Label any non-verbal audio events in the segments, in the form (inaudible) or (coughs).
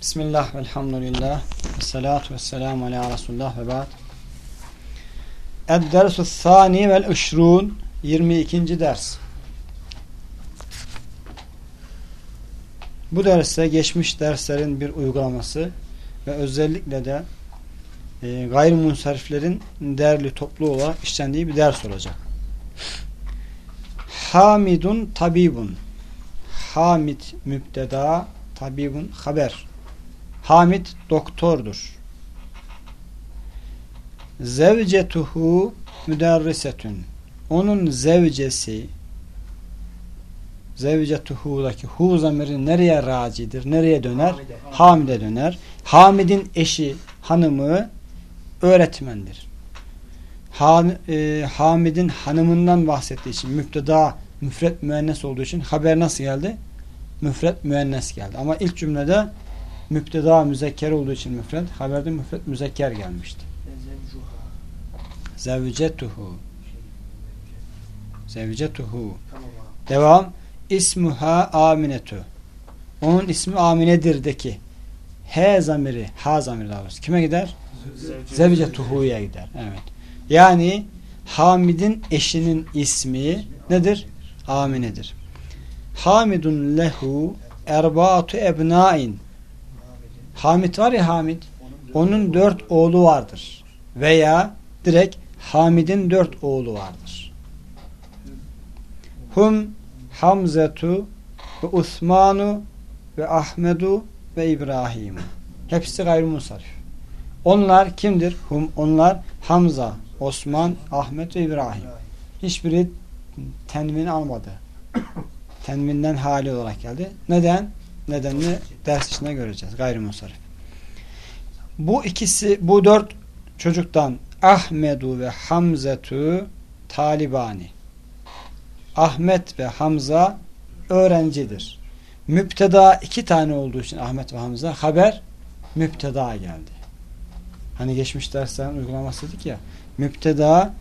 Bismillah, velhamdülillah, ve salatu ve selamu ala Resulullah ve ba'd. Ed-dersu thani vel ışrun 22. ders. Bu derste geçmiş derslerin bir uygulaması ve özellikle de e, gayrimunsariflerin değerli toplu olarak işlendiği bir ders olacak. Hamidun tabibun Hamid mübteda tabibun haber Hamid doktordur. Zevcetuhu müderrisetün. Onun zevcesi zevcetuhu'daki hu zamiri nereye racidir? Nereye döner? Hamide, Hamide döner. Hamid'in eşi, hanımı öğretmendir. E, Hamid'in hanımından bahsettiği için müpteda müfret müennes olduğu için haber nasıl geldi? Müfret müennes geldi. Ama ilk cümlede müpteda müzekker olduğu için müfret, haberde müfret müzekker gelmişti. Zevcetuhu Zevcetuhu Devam İsmuha Aminetu Onun ismi Aminedir'deki H zamiri, ha zamiri daha doğrusu. Kime gider? Zevcetuhu'ya gider. Evet. Yani Hamid'in eşinin ismi nedir? Aminedir. Hamidun lehu erbaatu ebnain Hamid var ya Hamid onun dört oğlu vardır. Veya direkt Hamid'in dört oğlu vardır. Hum Hamzetu ve Osmanu ve Ahmedu ve İbrahim. Hepsi gayrimusarif. Onlar kimdir? Hum onlar Hamza, Osman, Ahmet ve İbrahim. Hiçbiri tenvin almadı. Tenvinden hali olarak geldi. Neden? Nedenini ders içinde göreceğiz. Gayrimusarif. Bu ikisi, bu dört çocuktan Ahmedu ve Hamzetu talibani. Ahmet ve Hamza öğrencidir. Müpteda iki tane olduğu için Ahmet ve Hamza haber müpteda geldi. Hani geçmiş derslerin uygulaması dedik ya müpteda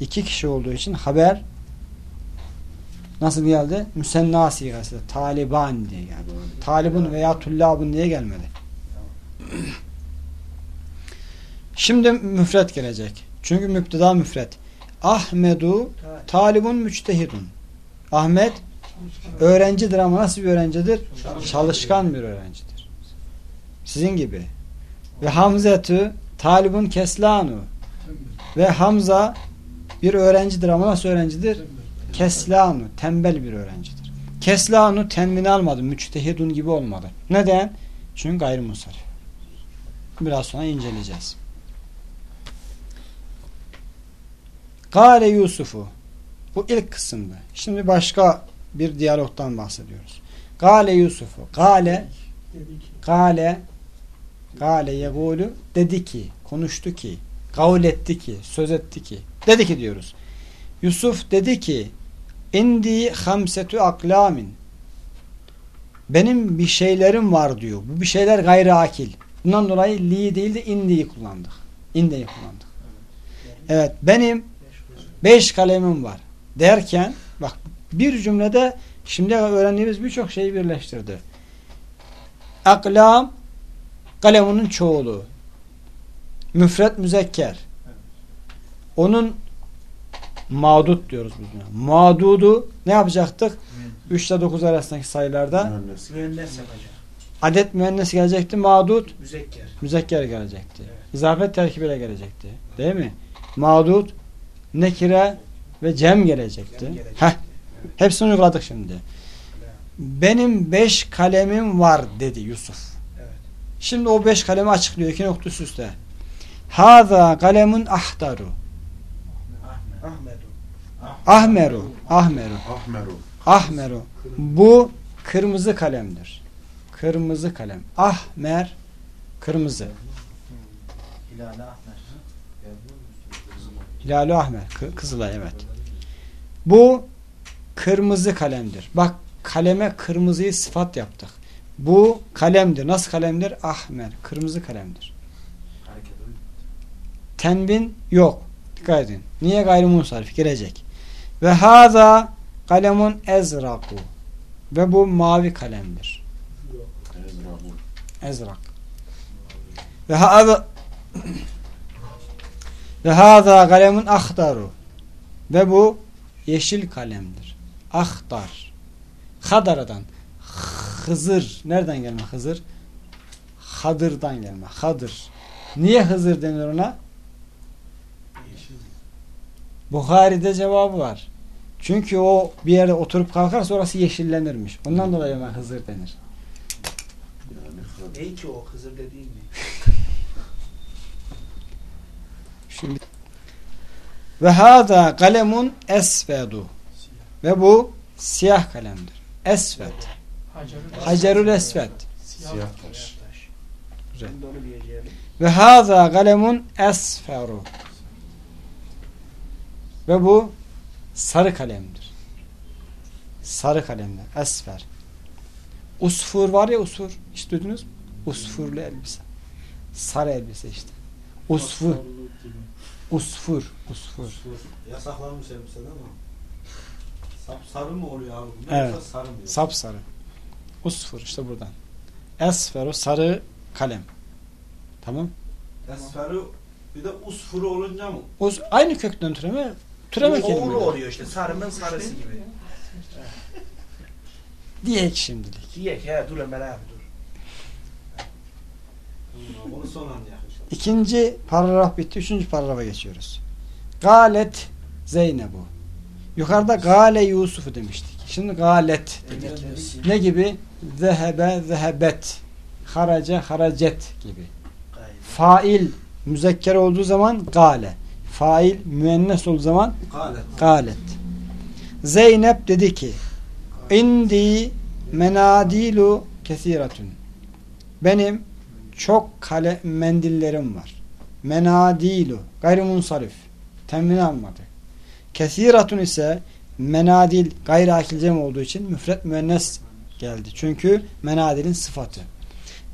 iki kişi olduğu için haber nasıl geldi? Müsenna sigası. Taliban diye geldi. Talibun veya tullabun diye gelmedi. Şimdi müfret gelecek. Çünkü müpteda müfret. Ahmedu talibun müçtehidun. Ahmet öğrencidir ama nasıl bir öğrencidir? Çalışkan bir öğrencidir. Sizin gibi. Ve Hamzetu talibun keslanu. Ve Hamza bir öğrencidir ama nasıl öğrencidir? Keslanu. Tembel bir öğrencidir. Keslanu tenvini almadı. Müçtehidun gibi olmadı. Neden? Çünkü gayrimusarif. Biraz sonra inceleyeceğiz. Gale Yusuf'u bu ilk kısımdı. Şimdi başka bir diyalogtan bahsediyoruz. Gale Yusuf'u. Gale Gale Gale yegulu dedi ki, konuştu ki, kavul etti ki, söz etti ki. Dedi ki diyoruz. Yusuf dedi ki indi hamsetu aklamin benim bir şeylerim var diyor. Bu bir şeyler gayri akil. Bundan dolayı li değil de indi'yi kullandık. Indi'yi kullandık. Evet benim beş kalemim var derken bak bir cümlede şimdi öğrendiğimiz birçok şeyi birleştirdi. Aklam kalemunun çoğulu. Müfret müzekker. Onun mağdut diyoruz biz buna. Mağdudu ne yapacaktık? 3 ile 9 arasındaki sayılarda Müennes. Müennes yapacak. adet müennes gelecekti. Mağdut Müzekker. müzekker gelecekti. Evet. İzafet terkibiyle gelecekti. Değil mi? Mağdut nekire ve cem gelecekti. Cem gelecekti. Heh. Hepsini uyguladık şimdi. Benim beş kalemim var dedi Yusuf. Evet. Şimdi o beş kalemi açıklıyor. iki nokta üst üste. Haza kalemun ahtaru. Ahmeru. Ahmeru. Ahmeru. Ahmeru. Bu kırmızı kalemdir. Kırmızı kalem. Ahmer kırmızı. Hilal Ahmer. Hilal Ahmer. Kızılay evet. Bu kırmızı kalemdir. Bak kaleme kırmızıyı sıfat yaptık. Bu kalemdir. Nasıl kalemdir? Ahmer. Kırmızı kalemdir. Tenvin yok. Dikkat edin. Niye gayrimunsarif? Gelecek. Ve haza kalemun ezraku. Ve bu mavi kalemdir. Ezrak. Ve hâzâ ve hâzâ kalemun ahdaru. Ve bu yeşil kalemdir. Ahdar. Hadara'dan. Hızır. Nereden gelme Hızır? Hadır'dan gelme. Hadır. Niye Hızır denir ona? Buhari'de cevabı var. Çünkü o bir yerde oturup kalkarsa orası yeşillenirmiş. Ondan dolayı ona Hızır denir. Ne ki o Hızır dediğin ne? (laughs) Şimdi ve hada kalemun esvedu ve bu siyah kalemdir. Esved. Hacerül esved. Siyah taş. Ve hada kalemun esferu ve bu sarı kalemdir. Sarı kalemdir. Esfer. Usfur var ya usfur. Hiç duydunuz mu? Usfurlu elbise. Sarı elbise işte. Usfur. Usfur. Usfur. Yasaklanmış elbiseden ama. Sap sarı mı oluyor abi? Evet. Sarı mı? Sapsarı. Usfur işte buradan. Esferu sarı kalem. Tamam. Esferu bir de usfuru olunca mı? Us, aynı kökten türeme türeme Oğlu kelime. oluyor işte sarının sarısı gibi. Diyek şimdilik. Diyek he dur Ömer abi dur. Onu son inşallah. İkinci paragraf bitti. Üçüncü paragrafa geçiyoruz. Galet Zeynep'u. Yukarıda Gale Yusuf'u demiştik. Şimdi Galet dedik. Ne gibi? Zehebe zehebet. Haraca haracet gibi. Gayet. Fail müzekker olduğu zaman gale. Fail müennes olduğu zaman Galet. galet. Zeynep dedi ki indi menadilu kesiratun. Benim çok kale mendillerim var. Menadilu gayrimunsarif. Temin almadı. Kesiratun ise menadil gayri akil cem olduğu için müfret müennes geldi. Çünkü menadilin sıfatı.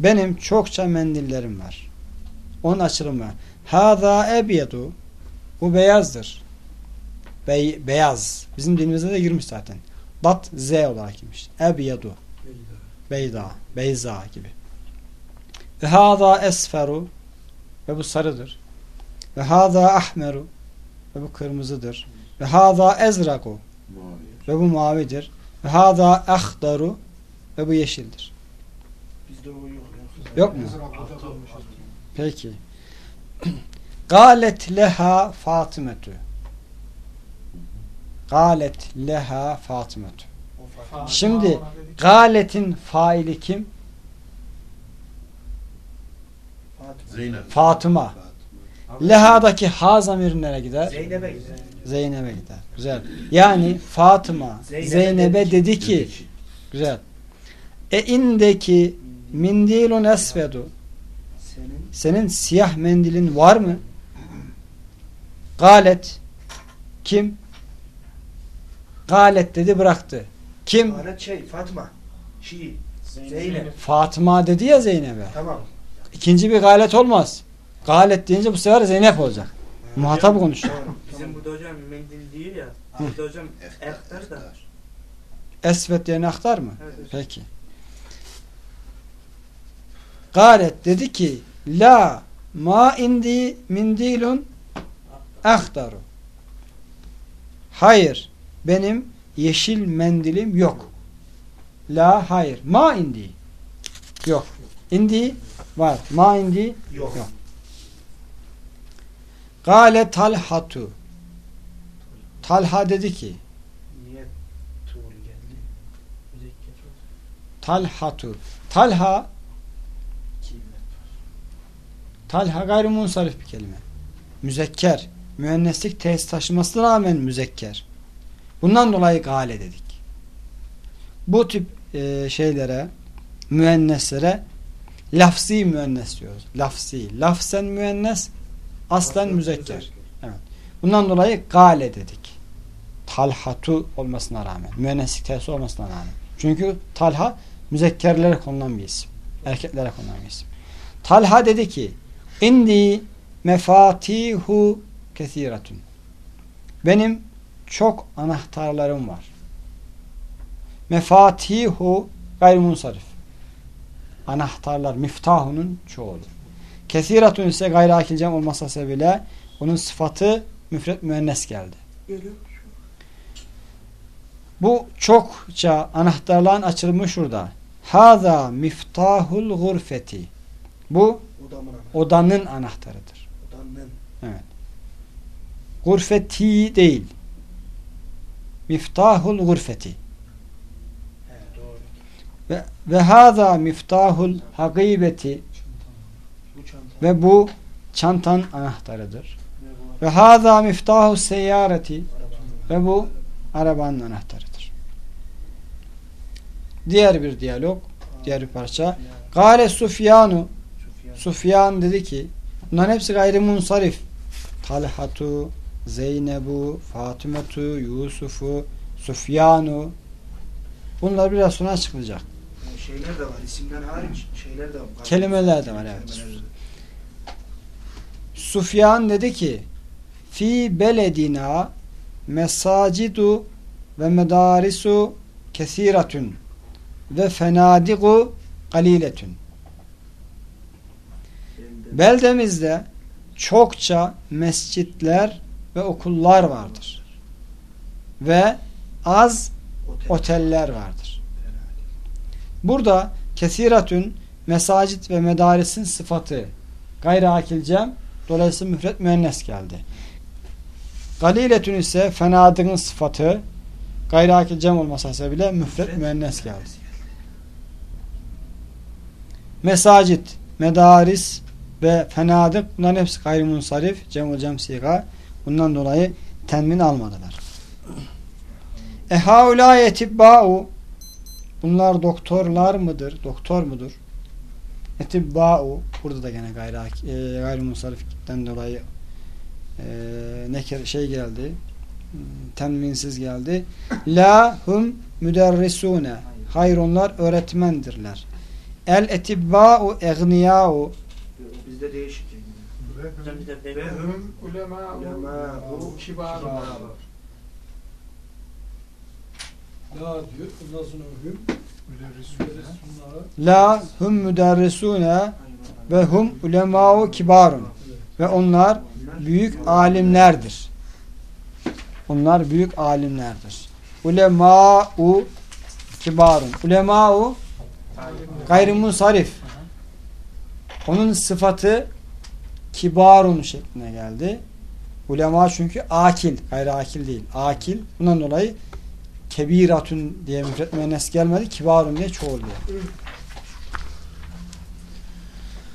Benim çokça mendillerim var. Onun açılımı. Hâzâ ebyedu. Bu beyazdır. Bey, beyaz. Bizim dilimizde de girmiş zaten. Dat Z olarak girmiş. Ebyedu. Beyda. Beyza gibi. Ve hâzâ esferu. Ve bu sarıdır. Ve hâzâ ahmeru. Ve bu kırmızıdır. Ve hâzâ ezraku. Ve bu mavidir. Ve hâzâ ahdaru. Ve bu yeşildir. Bizde o yok. Yok mu? Peki. Galet leha Fatimetu. Galet leha Fatimetu. Şimdi galetin faili kim? Fatıma. Zeynep. Fatıma. Leha'daki ha zamiri nereye gider? Zeynep'e gider. Zeynep'e gider. Güzel. Yani Fatıma Zeynep'e Zeynep'e dedi dedi ki güzel. E indeki mindilun esvedu Senin Senin siyah mendilin var mı? Galet. Kim? Galet dedi bıraktı. Kim? Alet şey Fatma. Şii. Zeynep. Fatıma dedi ya Zeynep'e. Tamam. İkinci bir galet olmaz. Galet deyince bu sefer Zeynep olacak. Muhatap konuşuyor. Bizim burada hocam mendil değil ya. Burada hocam ehtar da. Esvet yerine aktar mı? Evet, hocam. Peki. Galet dedi ki La ma indi mindilun ahtaru. Hayır. Benim yeşil mendilim yok. La hayır. Ma indi. Yok. İndi var. Ma indi Yok. Yok. Gale talhatu. Talha dedi ki. Talhatu. Talha Talha gayrimunsarif bir kelime. Müzekker. Müenneslik tesis taşımasına rağmen müzekker. Bundan dolayı gale dedik. Bu tip e, şeylere müenneslere lafzi müennes diyoruz. Lafzi. Lafzen müennes aslen müzekker. Bundan dolayı gale dedik. Talhatu olmasına rağmen. Müenneslik tesis olmasına rağmen. Çünkü Talha müzekkerlere konulan bir isim. Erkeklere konulan bir isim. Talha dedi ki indi mefatihu kesiratun. Benim çok anahtarlarım var. Mefatihu gayrimunsarif. anahtarlar miftahunun çoğulu. Kesiratun ise gayri akil cem olmasa sebebiyle onun sıfatı müfret müennes geldi. Bu çokça anahtarların açılımı şurada. Haza miftahul gurfeti. Bu odanın anahtarıdır. Odanın. Gurfeti değil. Miftahul gurfeti. Ve, ve haza miftahul çanta. ve bu çantanın anahtarıdır. Ve haza miftahu seyyareti ve bu arabanın anahtarıdır. Diğer bir diyalog, diğer bir parça. Gale Sufyanu Sufyan. Sufyan dedi ki bunların hepsi gayrimunsarif. Talhatu, Zeynebu, Fatimetu, Yusufu, Sufyanu. Bunlar biraz sonra açıklayacak. Yani şeyler de var. isimden hariç şeyler de var. Kelimeler de var, evet. Sufyan dedi ki fi beledina mesacidu ve medarisu kesiratun ve fenadigu galiletun. Beldemizde çokça mescitler ve okullar vardır. Ve az Otel. oteller vardır. Burada kesiratün mesacit ve medarisin sıfatı gayri akilcem dolayısıyla müfret müennes geldi. Galiletün ise fenadığın sıfatı gayri akilcem olmasa sebebiyle müfret müennes geldi. Mesacit, medaris ve fenadık bunların hepsi gayrimunsarif, cem cem siga. Bundan dolayı tenmin almadılar. Ehaulâye tibbâ'u Bunlar doktorlar mıdır? Doktor mudur? Etibbâ'u Burada da gene gayri, e, gayrimunsariflikten dolayı e, nekir şey geldi. Tenminsiz geldi. La hum müderrisune Hayır onlar öğretmendirler. El etibbâ'u egniyâ'u O Bizde değişik. yani. Hocam bir de Ve hüm ulema Ulema-u kibar. La diyor. Ondan sonra hüm. La hum müderrisune ve hum ulemâ'u kibarun ve onlar büyük alimlerdir. Onlar büyük alimlerdir. Ulemâ'u kibarun. Ulemâ'u gayrimunsarif. Onun sıfatı kibarun şekline geldi. Ulema çünkü akil, gayri akil değil. Akil. Bundan dolayı kebiratun diye müfret müennes gelmedi. Kibarun diye çoğul diye.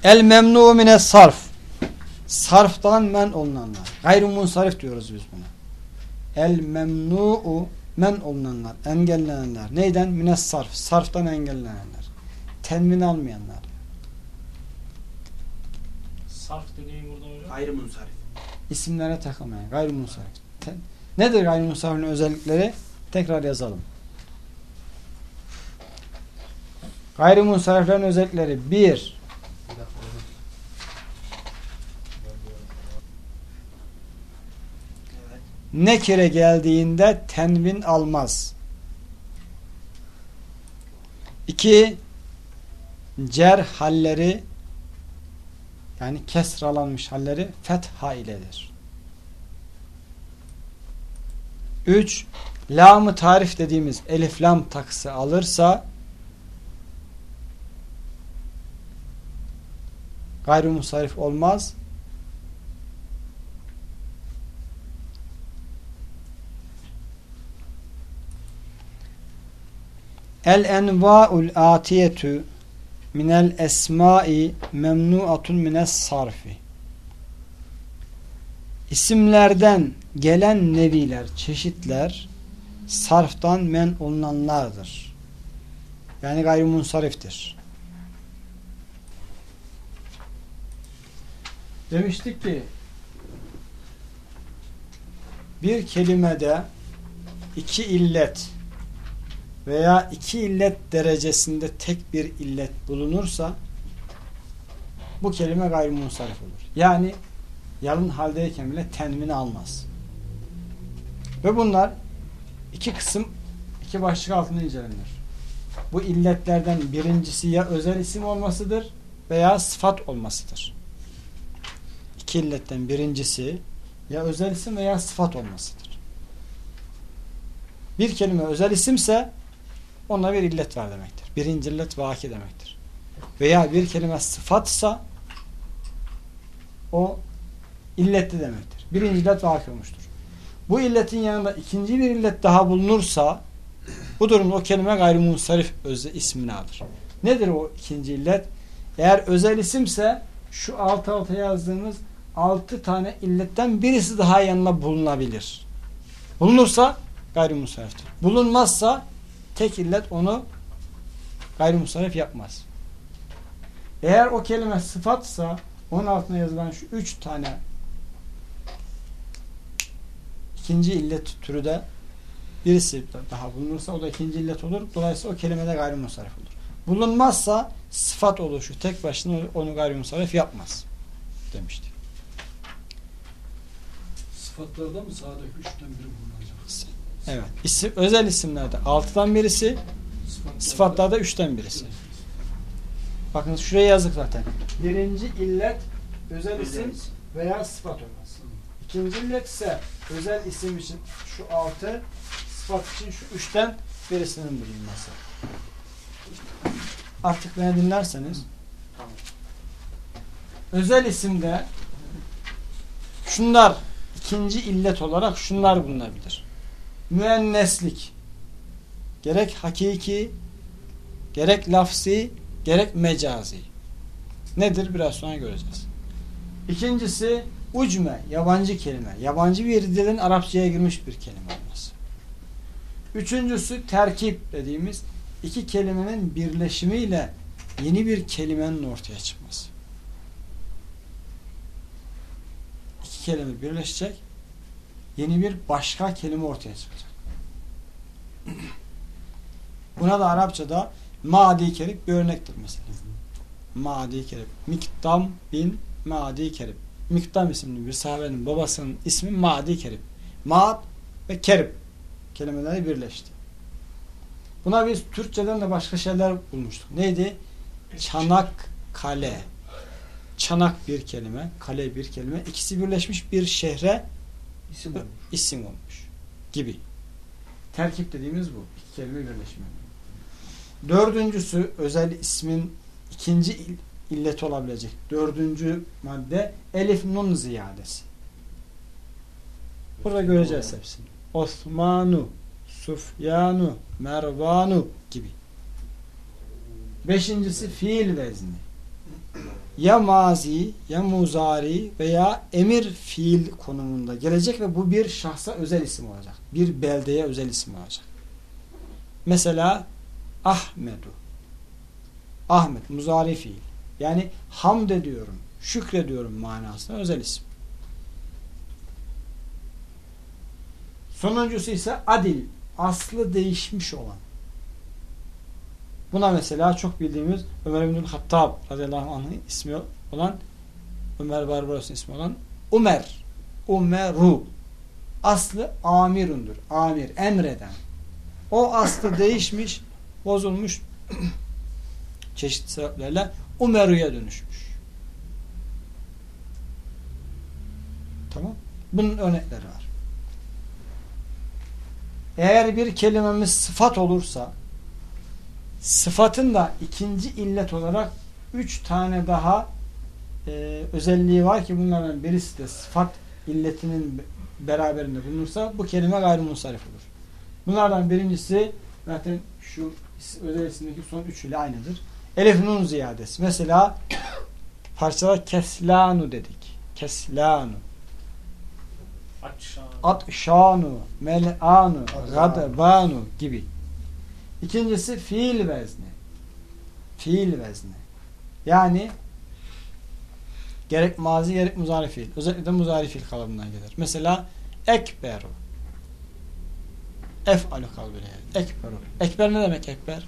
El memnu mine sarf. Sarftan men olunanlar. Gayrimunsarif diyoruz biz buna. El memnu'u men olunanlar, engellenenler. Neyden? Mine sarf. Sarftan engellenenler. Tenmin almayanlar. Sarf dediğin burada hocam. Gayrimunsarif. İsimlere takılmayan. Gayrimunsarif. Nedir gayrimunsarifin özellikleri? Tekrar yazalım. Gayrimunsariflerin özellikleri. Bir, Evet. nekire geldiğinde tenvin almaz. İki, cer halleri yani kesralanmış halleri fetha iledir. Üç, lam-ı tarif dediğimiz elif lam takısı alırsa gayrimusarif olmaz. El enva'ul atiyetü minel esma'i memnuatun mines sarfi. İsimlerden gelen neviler, çeşitler sarftan men olunanlardır. Yani gayrimunsariftir. Demiştik ki bir kelimede iki illet veya iki illet derecesinde tek bir illet bulunursa bu kelime gayrimunsarif olur. Yani yalın haldeyken bile tenvini almaz. Ve bunlar iki kısım iki başlık altında incelenir. Bu illetlerden birincisi ya özel isim olmasıdır veya sıfat olmasıdır. İki illetten birincisi ya özel isim veya sıfat olmasıdır. Bir kelime özel isimse ona bir illet var demektir. Birinci illet vaki demektir. Veya bir kelime sıfatsa o illetli demektir. Birinci illet vaki olmuştur. Bu illetin yanında ikinci bir illet daha bulunursa bu durumda o kelime gayrimunsarif özde ismini alır. Nedir o ikinci illet? Eğer özel isimse şu alt alta yazdığımız altı tane illetten birisi daha yanına bulunabilir. Bulunursa gayrimunsariftir. Bulunmazsa tek illet onu gayrimunsarif yapmaz. Eğer o kelime sıfatsa onun altına yazılan şu üç tane ikinci illet türü de birisi daha bulunursa o da ikinci illet olur. Dolayısıyla o kelime de gayrimunsarif olur. Bulunmazsa sıfat oluşu tek başına onu gayrimunsarif yapmaz demişti. Sıfatlarda mı sağdaki üçten biri bulunacak? Evet. İsim, özel isimlerde altıdan birisi, Sıfatlarda, sıfatlarda üçten birisi. Bakın şuraya yazdık zaten. Birinci illet özel isim veya sıfat olmaz. İkinci illet ise özel isim için şu altı, sıfat için şu üçten birisinin bulunması. Artık beni dinlerseniz Tamam. özel isimde şunlar ikinci illet olarak şunlar bulunabilir. Müenneslik gerek hakiki gerek lafzi gerek mecazi. Nedir? Biraz sonra göreceğiz. İkincisi ucme, yabancı kelime. Yabancı bir dilin Arapçaya girmiş bir kelime olması. Üçüncüsü terkip dediğimiz iki kelimenin birleşimiyle yeni bir kelimenin ortaya çıkması. İki kelime birleşecek, yeni bir başka kelime ortaya çıkacak. Buna da Arapçada madi kerip bir örnektir mesela. Madi kerip. Miktam bin Madi kerip. Miktam isimli bir sahabenin babasının ismi Madi kerip. Mad ve kerip kelimeleri birleşti. Buna biz Türkçeden de başka şeyler bulmuştuk. Neydi? Çanak kale. Çanak bir kelime, kale bir kelime. İkisi birleşmiş bir şehre İsim olmuş. isim olmuş gibi. Terkip dediğimiz bu. İki kelime birleşimi. Dördüncüsü özel ismin ikinci il- illet olabilecek. Dördüncü madde elif nun ziyadesi. Burada göreceğiz hepsini. Osmanu, Sufyanu, Mervanu gibi. Beşincisi fiil vezni. Ya mazi, ya muzari veya emir fiil konumunda gelecek ve bu bir şahsa özel isim olacak. Bir beldeye özel isim olacak. Mesela Ahmedu. Ahmet, muzari fiil. Yani hamd ediyorum, şükrediyorum manasında özel isim. Sonuncusu ise adil. Aslı değişmiş olan. Buna mesela çok bildiğimiz Ömer bin Hattab radıyallahu anh'ın ismi olan Ömer Barbaros'un ismi olan Ömer. Umeru. Aslı amirundur. Amir, emreden. O aslı değişmiş, bozulmuş (clears throat) çeşitli sebeplerle Umeru'ya dönüşmüş. Tamam. Bunun örnekleri var. Eğer bir kelimemiz sıfat olursa sıfatın da ikinci illet olarak üç tane daha e, özelliği var ki bunlardan birisi de sıfat illetinin beraberinde bulunursa bu kelime gayrimunsarif olur. Bunlardan birincisi zaten şu özel isimdeki son üçüyle aynıdır. Elif nun ziyadesi. Mesela (coughs) parçalar keslanu dedik. Keslanu. Atşanu, mel'anu, gadbanu gibi. İkincisi fiil vezni. Fiil vezni. Yani gerek mazi gerek muzari fiil. Özellikle de muzari fiil kalıbından gelir. Mesela ekberu. Ef'alu kalıbıyla gelir. Ekberu. Ekber ne demek ekber?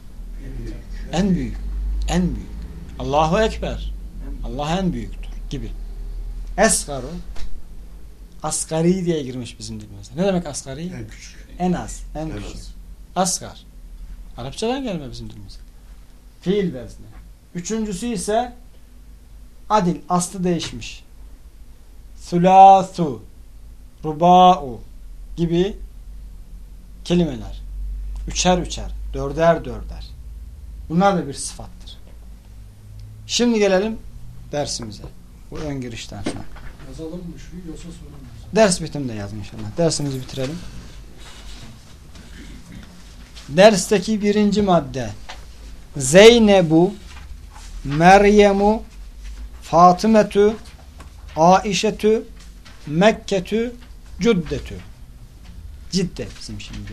En büyük. En büyük. Allahu Ekber. Allah en büyüktür gibi. Esgaru asgari diye girmiş bizim dilimize. Ne demek asgari? En küçük. En az. En En küçük. az. Asgar. Arapçadan gelme bizim dilimize. Fiil vezni. Üçüncüsü ise adil. Aslı değişmiş. Sulasu, ruba'u gibi kelimeler. Üçer üçer, dörder dörder. Bunlar da bir sıfattır. Şimdi gelelim dersimize. Bu ön girişten sonra. Yazalım mı şurayı yoksa mı yazalım? Ders bitiminde yazın inşallah. Dersimizi bitirelim. Dersteki birinci madde. Zeynebu, Meryemu, Fatımetü, Aişetü, Mekketü, Cüddetü. Cidde bizim şimdi.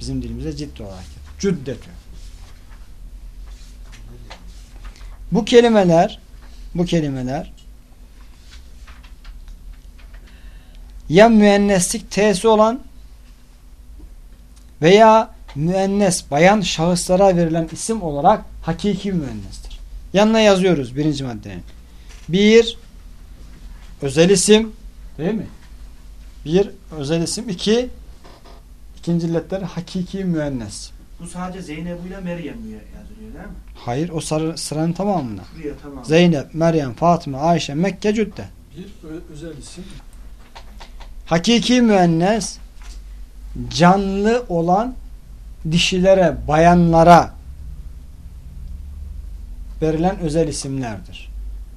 Bizim dilimizde ciddi olarak. Cüddetü. Bu kelimeler bu kelimeler ya müenneslik t'si olan veya müennes bayan şahıslara verilen isim olarak hakiki müennestir. Yanına yazıyoruz birinci maddenin. Bir özel isim değil mi? Bir özel isim. iki ikinci illetler hakiki müennes. Bu sadece Zeynep ile Meryem yazılıyor değil mi? Hayır o sarı, sıranın tamamında. Buraya tamam. Zeynep, Meryem, Fatıma, Ayşe, Mekke, Cüdde. Bir özel isim. Hakiki müennes canlı olan dişilere, bayanlara verilen özel isimlerdir.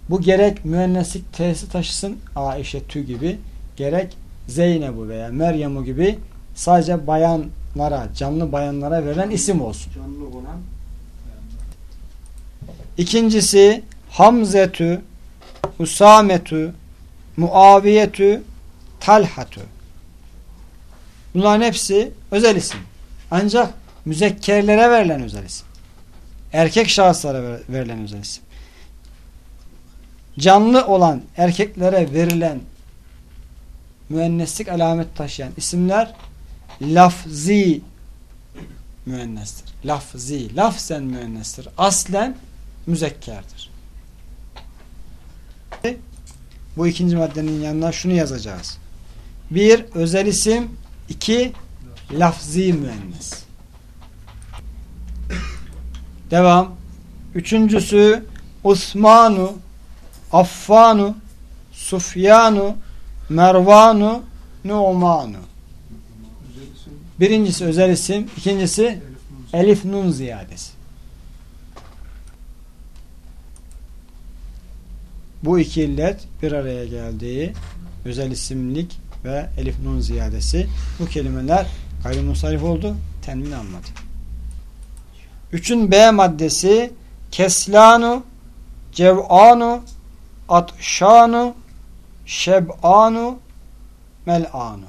Bu gerek müenneslik t'si taşısın Aişe tü gibi gerek Zeynep'u veya Meryem'u gibi sadece bayanlara, canlı bayanlara verilen isim olsun. Canlı olan İkincisi Hamzetü, Usametü, Muaviyetü, Talhatü. Bunların hepsi özel isim. Ancak müzekkerlere verilen özel isim. Erkek şahıslara ver- verilen özel isim. Canlı olan erkeklere verilen müenneslik alamet taşıyan isimler lafzi müennestir. Lafzi, lafzen müennestir. Aslen müzekkerdir. Bu ikinci maddenin yanına şunu yazacağız. Bir, özel isim. iki lafzi müennes. Devam. Üçüncüsü Osmanu, Affanu, Sufyanu, Mervanu, Nu'manu. Birincisi özel isim, ikincisi elif nun ziyadesi. Bu iki illet bir araya geldiği özel isimlik ve elif nun ziyadesi bu kelimeler gayrimusarif oldu. Tenvin almadı. Üçün B maddesi keslanu, cev'anu, atşanu, şeb'anu, mel'anu.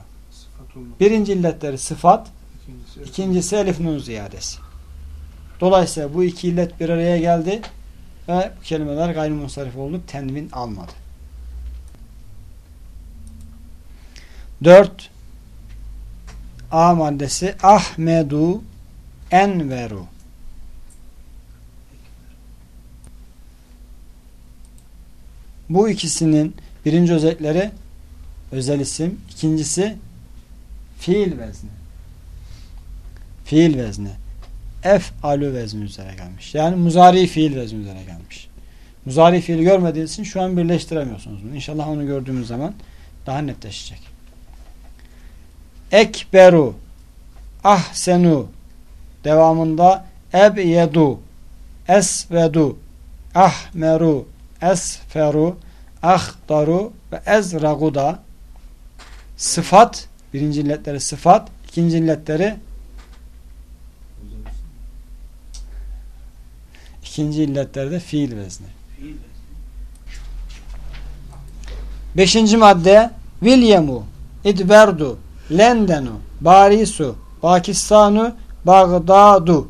Birinci illetleri sıfat, İkincisi. Elif nun ziyadesi. Dolayısıyla bu iki illet bir araya geldi ve bu kelimeler gayrimusarif oldu. Tenvin almadı. Dört A maddesi Ahmedu Enveru Bu ikisinin birinci özellikleri özel isim, ikincisi fiil vezni fiil vezni ef'alü vezni üzere gelmiş. Yani muzari fiil vezni üzere gelmiş. Muzari fiil görmediğiniz için şu an birleştiremiyorsunuz bunu. İnşallah onu gördüğümüz zaman daha netleşecek. Ekberu. Ahsenu. Devamında ebyedu. Esvedu. Ahmeru. Esferu. Ahdaru ve ezragu da sıfat birinci illetleri sıfat ikinci illetleri İkinci illetleri de fiil vezni. Beşinci madde Williamu, İdberdu, Lendenu, Barisu, Pakistanu, Bağdadu.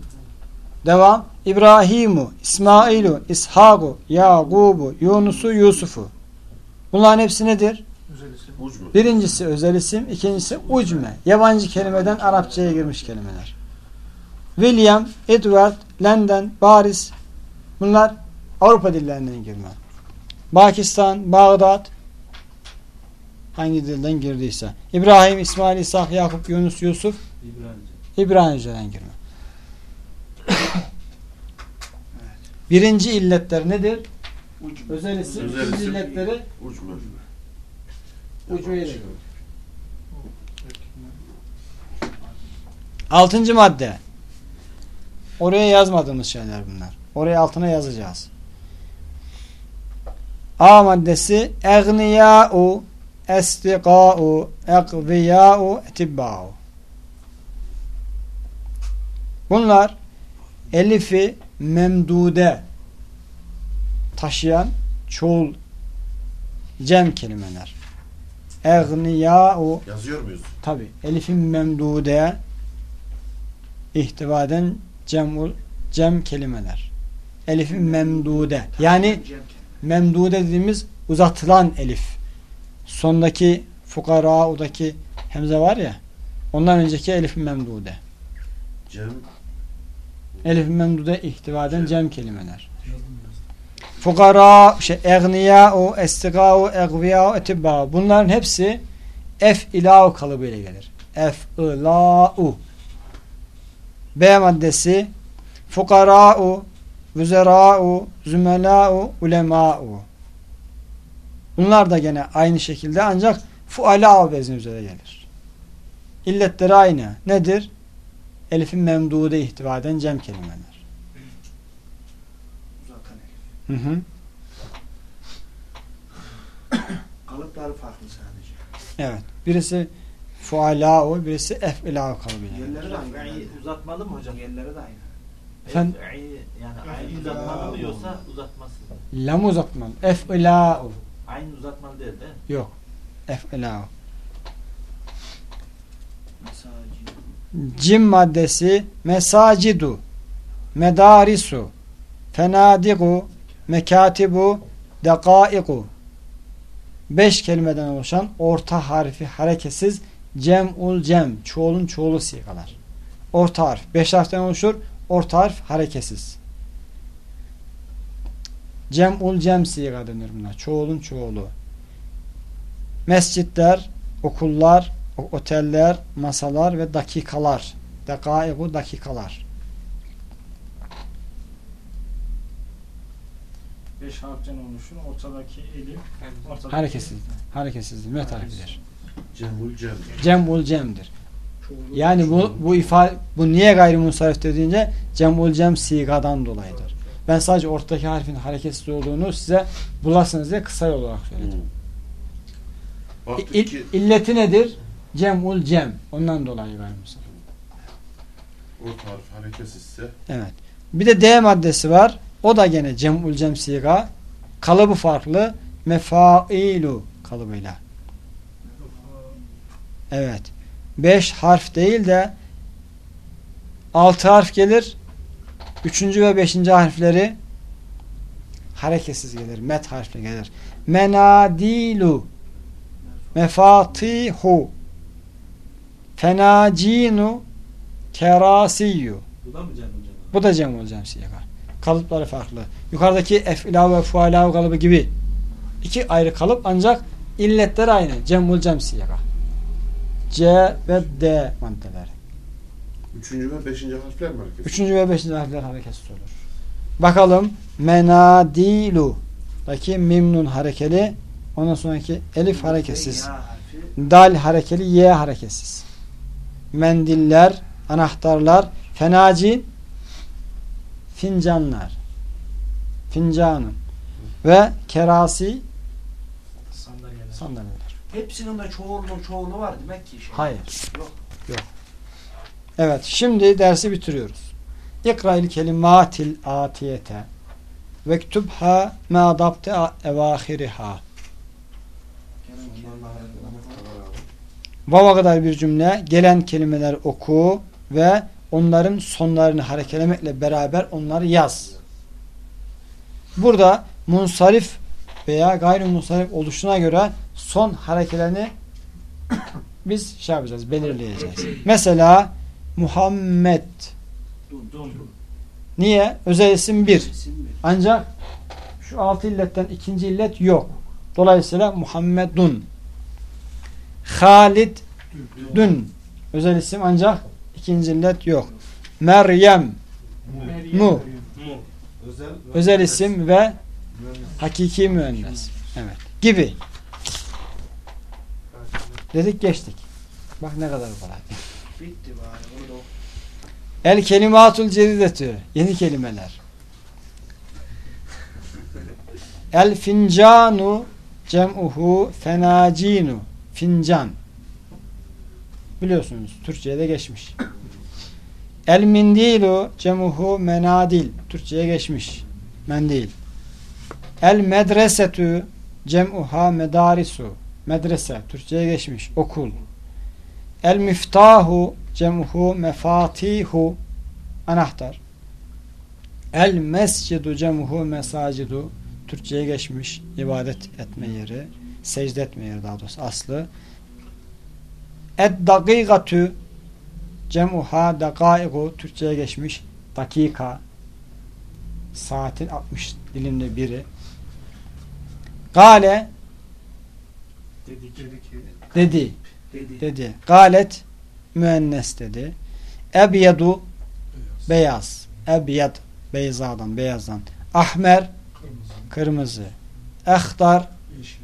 Devam. İbrahimu, İsmailu, İshaku, Yakubu, Yunus'u, Yusuf'u. Bunların hepsi nedir? Özel isim. Birincisi özel isim, ikincisi ucme. Yabancı kelimeden Arapçaya girmiş kelimeler. William, Edward, London, Paris bunlar Avrupa dillerinden girme. Pakistan, Bağdat hangi dilden girdiyse. İbrahim, İsmail, İshak, Yakup, Yunus, Yusuf İbranice. İbranice'den girme. Birinci illetler nedir? Ucu. Özel isim. Özel isim. illetleri ile görür. Altıncı madde. Oraya yazmadığımız şeyler bunlar. Oraya altına yazacağız. A maddesi egniyâ'u estikâ'u ekviyâ'u etibbâ'u Bunlar elifi memdude taşıyan çoğul cem kelimeler. Egniyâ'u Yazıyor muyuz? Tabi elifin memdude ihtiva eden cemul cem kelimeler. Elifin memdude. Yani memdude dediğimiz uzatılan elif. Sondaki fukara'udaki hemze var ya ondan önceki elifin memdude. Cem. Elif memdude ihtiva eden cem kelimeler. Fukara, şey, egniya'u, estiga'u, egviya'u, etibba'u. Bunların hepsi ef ila'u kalıbıyla gelir. Ef ila'u. B maddesi fukara'u, vüzera'u, zümela'u, ulema'u. Bunlar da gene aynı şekilde ancak fuala'u vezni üzere gelir. İlletleri aynı. Nedir? Elifin memdude ihtiva eden cem kelimeler. uzatan elif. Hı hı. (coughs) Kalıpları farklı sadece. Evet. Birisi fuala'u, birisi ef'ila'u kalıbıyla. Yerleri de aynı. Uzatmalı mı hocam? Yerleri de aynı. Efendim? Yani aynı uzatmalı mı yoksa uzatmasız mı? Lam uzatmalı. Ef'ila'u. Aynı uzatmalı değil değil mi? Yok. Mesacı. Cim maddesi mesacidu, medarisu, fenadigu, mekatibu, dekaiku. Beş kelimeden oluşan orta harfi hareketsiz cem'ul cem, çoğulun çoğulu sigalar. Orta harf. Beş harften oluşur. Orta harf hareketsiz. Cem'ul cem siga denir buna. Çoğulun çoğulu. Mescitler, okullar, oteller, masalar ve dakikalar. Dekaiku dakikalar. Beş harften oluşur. Ortadaki elif. Ortadaki Hareketsiz. Hareketsizdir. Met harfidir. Cemul cem. Cem'ul cem'dir. Yani bu bu ifade bu niye gayrimunsarif dediğince cem'ul cem sigadan dolayıdır. Ben sadece ortadaki harfin hareketsiz olduğunu size bulasınız diye kısa yol olarak söyledim. Hmm. İl, illeti nedir? Cem'ul cem. Ondan dolayı gayrimunsarif. orta harf hareketsizse Evet. Bir de D maddesi var. O da gene cem'ul cem siga. Kalıbı farklı. Mefailu kalıbıyla. Evet. Beş harf değil de altı harf gelir. Üçüncü ve beşinci harfleri hareketsiz gelir. Met harfle gelir. Menadilu mefatihu fenacinu kerasiyyu Bu da mı Cem hocam? bu da cem olacağım siyaga. Kalıpları farklı. Yukarıdaki efila ve fuala kalıbı gibi iki ayrı kalıp ancak illetleri aynı. Cemul cem siyaga. C ve D maddeleri. Üçüncü ve beşinci harfler mi hareketsiz? Üçüncü ve beşinci harfler hareketsiz olur. Bakalım. Menadilu. Daki mimnun harekeli. Ondan sonraki elif hareketsiz. Dal harekeli. Y hareketsiz. Mendiller, anahtarlar, fenaci, fincanlar. Fincanın. Ve kerasi Sandalyeler. sandalyeler. Hepsinin de çoğulu çoğulu var demek ki. Şey. Hayır. Yok. Evet. Şimdi dersi bitiriyoruz. İkra'il kelimatil atiyete vektubha ma dabte evahiriha Vava kadar bir cümle gelen kelimeler oku ve onların sonlarını harekelemekle beraber onları yaz. Burada munsarif veya gayrimunsarif oluşuna göre son harekelerini biz şey yapacağız, belirleyeceğiz. Mesela Muhammed. Dun. Dun. Niye? Özel isim bir. Ancak şu altı illetten ikinci illet yok. Dolayısıyla Muhammedun. Halid dün. Özel isim ancak ikinci illet yok. Meryem. Mu. Mu. Özel, özel isim ve hakiki müennes. Evet. Gibi. Dedik geçtik. Bak ne kadar kolay. Bitti bari. Da. El kelimatul cedidetü. Yeni kelimeler. (laughs) El fincanu cem'uhu fenacinu. Fincan. Biliyorsunuz Türkçe'ye de geçmiş. El mindilu cem'uhu menadil. Türkçe'ye geçmiş. Mendil. El medresetü cem'uha medarisu. Medrese. Türkçe'ye geçmiş. Okul. El miftahu cem'uhu mefatihu anahtar. El mescidu cem'uhu mesacidu Türkçe'ye geçmiş ibadet etme yeri, secde etme yeri daha doğrusu aslı. Ed dakikatü cem'uha dakaiku Türkçe'ye geçmiş dakika saatin 60 dilimde biri. Gale. Dedik. dedi Dedi. dedi. Galet müennes dedi. Ebyadu beyaz. Ebyad beyzadan, beyazdan. Ahmer Kırmızı. kırmızı. Ehtar Yeşil.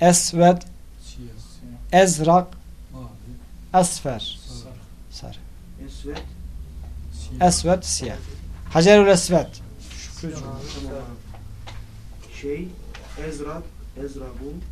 esved Siyah. Ezrak Mavi. esfer Sarı. Esvet. Siyah. Esved siyah. Hacerül esved Şey. Ezrat. Ezrabun.